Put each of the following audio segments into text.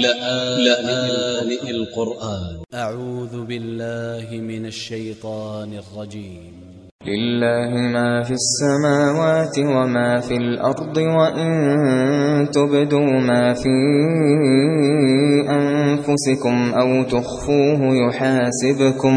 لآن القرآن. أ ع و ذ ب ا ل ل ه من ا ل ش ي ط ا ن ا ل ج ي م لله ما في السماوات وما في الأرض وإن تبدوا ما في أنفسكم أو تخفوه يحاسبكم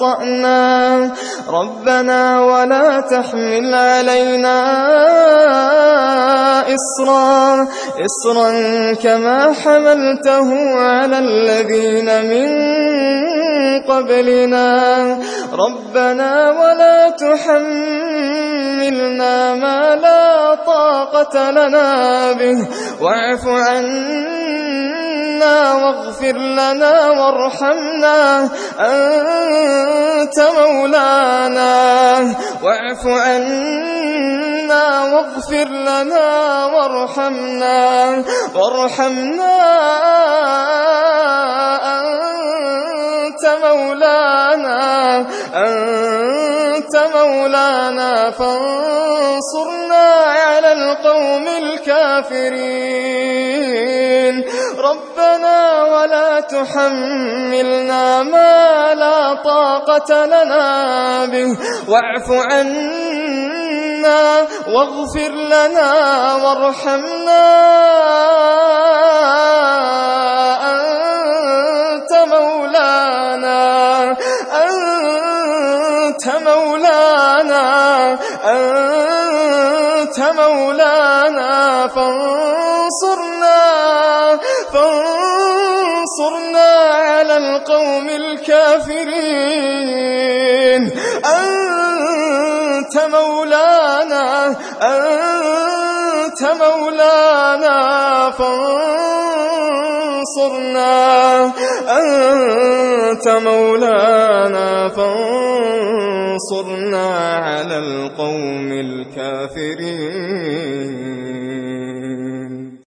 أخطأنا. ربنا ولا تحمل علينا إصرا. إصرا كما حملته على الذين من قبلنا. ربنا ولا تحملنا ما لا طاقة لنا به. واعف عنا واغفر لنا وارحمنا. أنت مولانا. واعف عنا واغفر لنا وارحمنا. وارحمنا أنت مولانا. أنت مولانا. فانصرنا على القوم الكافرين. ربنا ولا تحملنا ما لا طاقة لنا به. واعف عنا واغفر لنا وارحمنا. أنت مولانا. أنت مولانا. أنت مولانا. فانصرنا فانصرنا على القوم الكافرين. أنت مولانا أنت مولانا فانصرنا. أنت مولانا فانصرنا على القوم الكافرين.